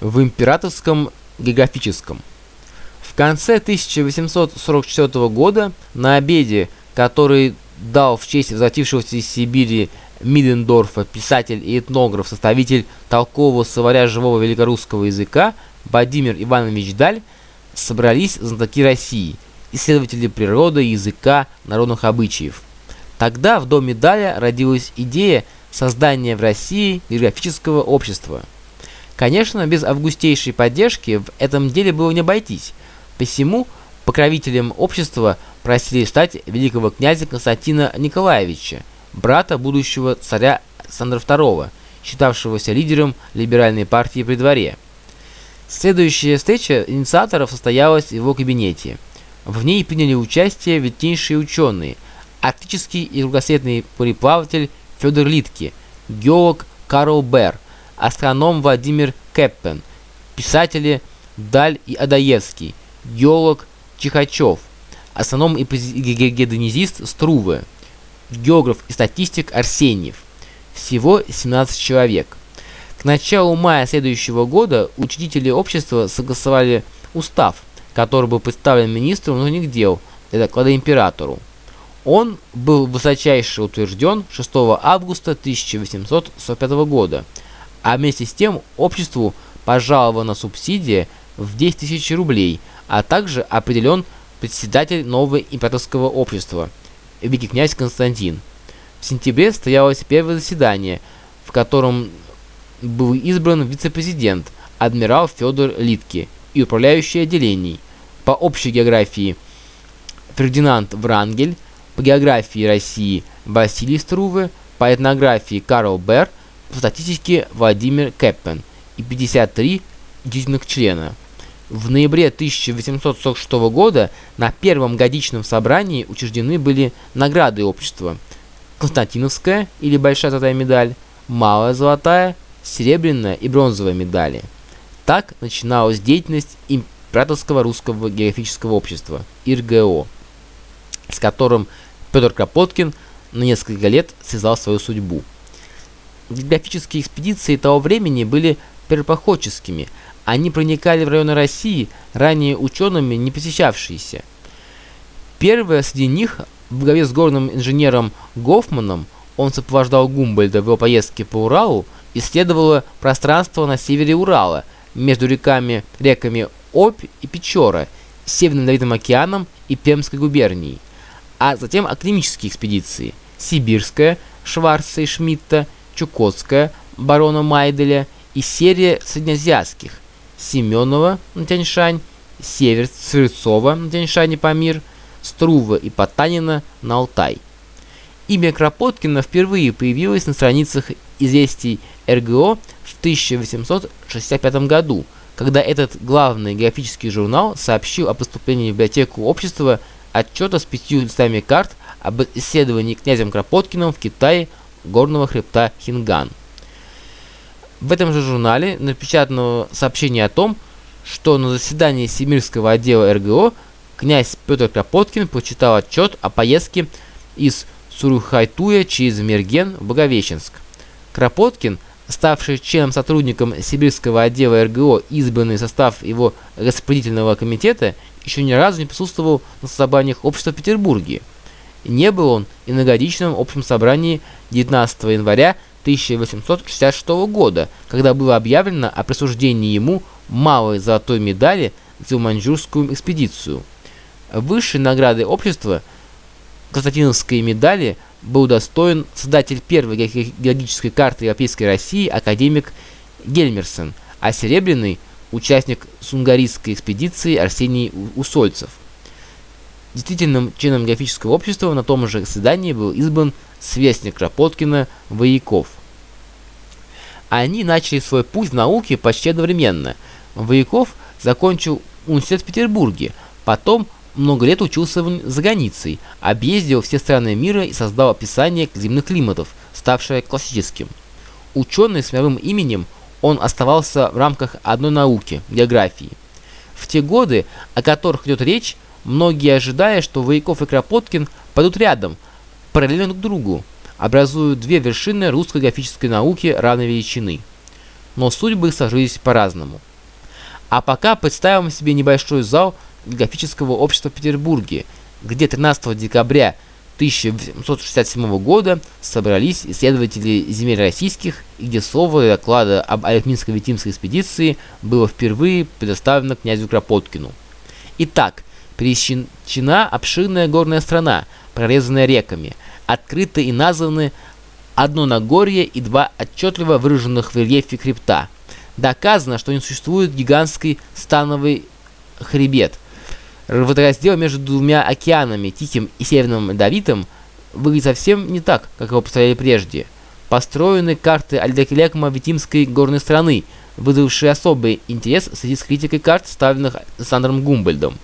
в императорском географическом. В конце 1844 года на обеде, который дал в честь возвратившегося из Сибири Мидендорфа, писатель и этнограф, составитель толкового словаря живого великорусского языка Владимир Иванович Даль, собрались знатоки России, исследователи природы, языка, народных обычаев. Тогда в доме Даля родилась идея создания в России географического общества. Конечно, без августейшей поддержки в этом деле было не обойтись, посему покровителем общества просили стать великого князя Константина Николаевича, брата будущего царя Александра II, считавшегося лидером либеральной партии при дворе. Следующая встреча инициаторов состоялась в его кабинете. В ней приняли участие виднейшие ученые, арктический и кругосветный мореплаватель Федор Литке, геолог Карл Берр, астроном Владимир Кэппен, писатели Даль и Адаевский, геолог Чихачев, астроном и геодезист Струве, географ и статистик Арсеньев. Всего 17 человек. К началу мая следующего года учредители общества согласовали устав, который был представлен министру внутренних дел для доклада императору. Он был высочайше утвержден 6 августа 1845 года, а вместе с тем обществу пожалована субсидия в 10 тысяч рублей, а также определен председатель нового императорского общества – великий князь Константин. В сентябре состоялось первое заседание, в котором был избран вице-президент, адмирал Федор Литке и управляющий отделений по общей географии Фердинанд Врангель, по географии России Василий Струве, по этнографии Карл Берр, статистике Владимир Кэппен и 53 действительных члена. В ноябре 1846 года на первом годичном собрании учреждены были награды общества. Константиновская или Большая золотая медаль, Малая золотая, Серебряная и бронзовая медали. Так начиналась деятельность Императорского русского географического общества, ИРГО, с которым Петр Кропоткин на несколько лет связал свою судьбу. Географические экспедиции того времени были первопроходческими – они проникали в районы России, ранее учеными не посещавшиеся. Первое среди них, в главе с горным инженером Гофманом, он сопровождал Гумбольда в его поездке по Уралу, исследовало пространство на севере Урала, между реками, реками Обь и Печора, Северным Ледовитым океаном и Пермской губернией, а затем академические экспедиции – Сибирская, Шварца и Шмидта, Чукотская, барона Майделя и серия среднеазиатских Семенова на Тяньшань, Север Сырцова на Тяньшань и Памир, Струва и Потанина на Алтай. Имя Кропоткина впервые появилось на страницах известий РГО в 1865 году, когда этот главный географический журнал сообщил о поступлении в библиотеку общества отчета с пятью листами карт об исследовании князем Кропоткиным в Китае горного хребта Хинган. В этом же журнале напечатано сообщение о том, что на заседании Семирского отдела РГО князь Петр Кропоткин прочитал отчет о поездке из Сурухайтуя через Мерген в Боговещенск. Кропоткин, ставший членом сотрудником Сибирского отдела РГО, избранный состав его распределительного комитета, еще ни разу не присутствовал на собраниях общества в Петербурге. Не был он и на годичном общем собрании 19 января 1866 года, когда было объявлено о присуждении ему малой золотой медали за маньчжурскую экспедицию. Высшей награды общества Константиновской медали был достоин создатель первой геологической карты Европейской России академик Гельмерсон, а серебряный – участник сунгарийской экспедиции Арсений Усольцев. Действительным членом географического общества на том же заседании был избран сверстник Кропоткина Вояков. Они начали свой путь в науке почти одновременно. Вояков закончил университет в Петербурге, потом много лет учился за границей, объездил все страны мира и создал описание земных климатов, ставшее классическим. Ученый с мировым именем, он оставался в рамках одной науки – географии. В те годы, о которых идет речь, многие ожидая, что Вояков и Кропоткин пойдут рядом, параллельно друг другу, образуют две вершины русской графической науки равной величины. но судьбы сложились по-разному. А пока представим себе небольшой зал географического общества в Петербурге, где 13 декабря 1867 года собрались исследователи земель российских, и где слово доклада об Алехминско-Витимской экспедиции было впервые предоставлено князю Кропоткину. Итак, пересечена обширная горная страна, прорезанная реками, открыты и названы одно Нагорье и два отчетливо выраженных в рельефе хребта. Доказано, что не существует гигантский становый хребет – Водораздел между двумя океанами, Тихим и Северным Ледовитым, выглядит совсем не так, как его представляли прежде. Построены карты Альдеклекма-Витимской горной страны, вызвавшие особый интерес в связи карт, составленных Александром Гумбольдом.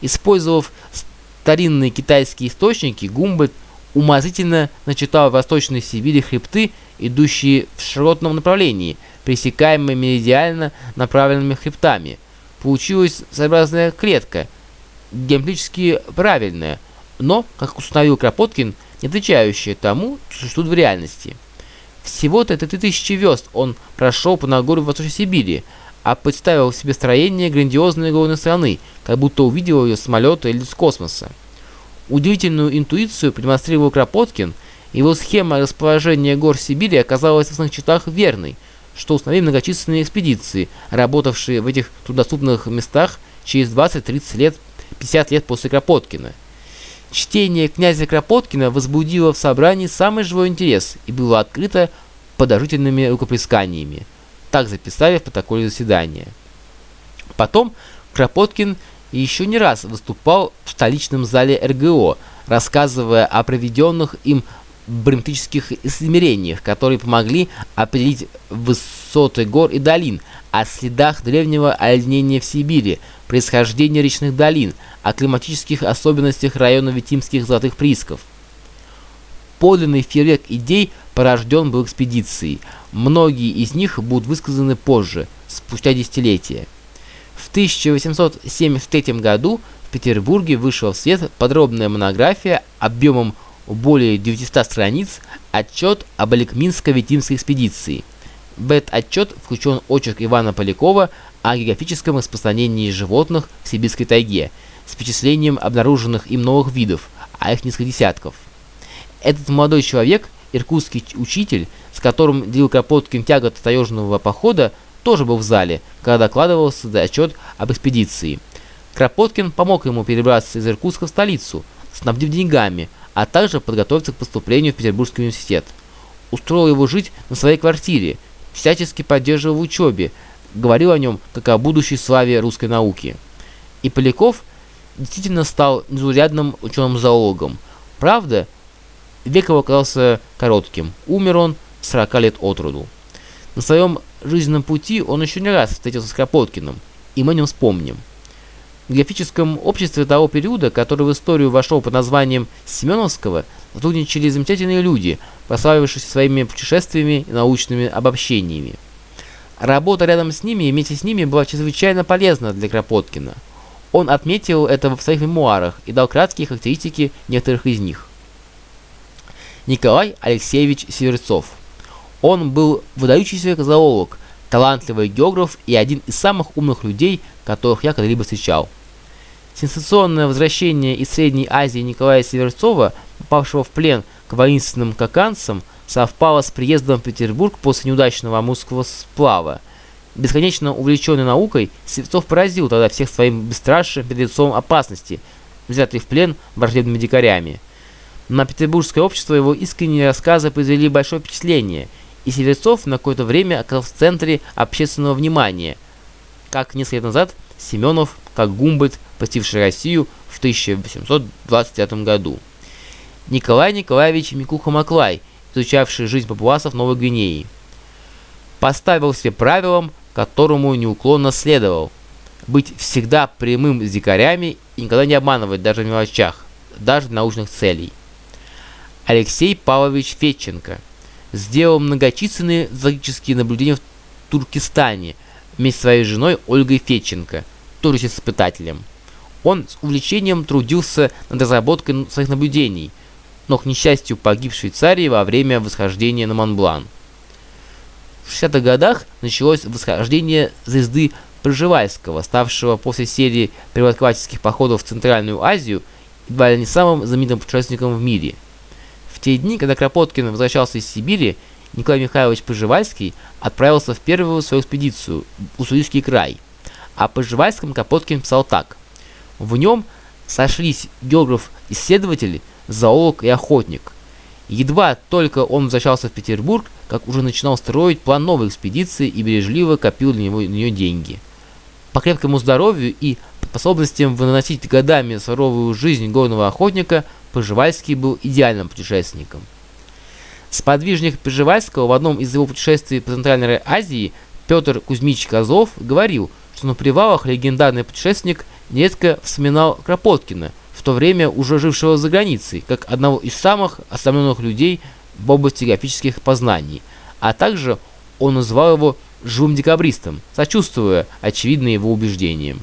Использовав старинные китайские источники, Гумбольд умозрительно начитал в Восточной Сибири хребты, идущие в широтном направлении, пресекаемые меридиально направленными хребтами. Получилась своеобразная клетка – геометрически правильное, но, как установил Кропоткин, не отвечающее тому, что существует в реальности. Всего-то это тысячи верст он прошел по Нагору в Восточной Сибири, а представил себе строение грандиозной горной страны, как будто увидел ее самолета или с космоса. Удивительную интуицию продемонстрировал Кропоткин, его схема расположения гор Сибири оказалась в основных чертах верной, что установили многочисленные экспедиции, работавшие в этих трудоступных местах через 20-30 лет 50 лет после Кропоткина. Чтение князя Кропоткина возбудило в собрании самый живой интерес и было открыто подожительными рукоплесканиями. Так записали в протоколе заседания. Потом Кропоткин еще не раз выступал в столичном зале РГО, рассказывая о проведенных им барометрических измерениях, которые помогли определить высоты гор и долин, о следах древнего оледенения в Сибири, происхождении речных долин, о климатических особенностях района Витимских золотых приисков. Подлинный фейерверк идей порожден был экспедицией. Многие из них будут высказаны позже, спустя десятилетия. В 1873 году в Петербурге вышел в свет подробная монография объемом более 900 страниц отчет об Алекминско-Витимской экспедиции. В этот отчет включен очерк Ивана Полякова о географическом распространении животных в сибирской тайге с впечатлением обнаруженных им новых видов, а их несколько десятков. Этот молодой человек, иркутский учитель, с которым делил Кропоткин тягот таежного похода, тоже был в зале, когда докладывался отчет об экспедиции. Кропоткин помог ему перебраться из Иркутска в столицу, снабдив деньгами, а также подготовиться к поступлению в Петербургский университет. Устроил его жить на своей квартире, всячески поддерживал в учебе, говорил о нем как о будущей славе русской науки. И Поляков действительно стал незаурядным ученым-зоологом. Правда, век его оказался коротким. Умер он 40 лет от роду. На своем жизненном пути он еще не раз встретился с Кропоткиным, и мы о нем вспомним. В географическом обществе того периода, который в историю вошел под названием Семеновского, сотрудничали замечательные люди, прославившиеся своими путешествиями и научными обобщениями. Работа рядом с ними и вместе с ними была чрезвычайно полезна для Кропоткина. Он отметил это в своих мемуарах и дал краткие характеристики некоторых из них. Николай Алексеевич Северцов. Он был выдающийся зоолог, талантливый географ и один из самых умных людей, которых я когда-либо встречал. Сенсационное возвращение из Средней Азии Николая Северцова, попавшего в плен к воинственным каканцам, совпало с приездом в Петербург после неудачного амурского сплава. Бесконечно увлеченный наукой, Северцов поразил тогда всех своим бесстрашием перед лицом опасности, взятый в плен враждебными дикарями. На петербургское общество его искренние рассказы произвели большое впечатление, и Северцов на какое-то время оказался в центре общественного внимания, как несколько лет назад Семенов, как Гумбольд, посетивший Россию в 1829 году. Николай Николаевич Микуха-Маклай, изучавший жизнь папуасов Новой Гвинеи, поставил себе правилом, которому неуклонно следовал – быть всегда прямым с дикарями и никогда не обманывать даже в мелочах, даже научных целей. Алексей Павлович Фетченко сделал многочисленные зоологические наблюдения в Туркестане вместе с своей женой Ольгой Фетченко, тоже испытателем. Он с увлечением трудился над разработкой своих наблюдений, но, к несчастью, погиб в Швейцарии во время восхождения на Монблан. В 60-х годах началось восхождение звезды Пржевальского, ставшего после серии преподавательских походов в Центральную Азию едва ли не самым знаменитым путешественником в мире. Те дни, когда Кропоткин возвращался из Сибири, Николай Михайлович Пржевальский отправился в первую свою экспедицию в Уссурийский край. О Пржевальском Кропоткин писал так. В нем сошлись географ-исследователь, зоолог и охотник. Едва только он возвращался в Петербург, как уже начинал строить план новой экспедиции и бережливо копил для него, на нее деньги. По крепкому здоровью и способностям выносить годами суровую жизнь горного охотника, Пожевальский был идеальным путешественником. Сподвижник Пожевальского в одном из его путешествий по Центральной Азии Петр Кузьмич Козлов говорил, что на привалах легендарный путешественник нередко вспоминал Кропоткина, в то время уже жившего за границей, как одного из самых осомненных людей в области графических познаний, а также он называл его живым декабристом, сочувствуя очевидно его убеждениям.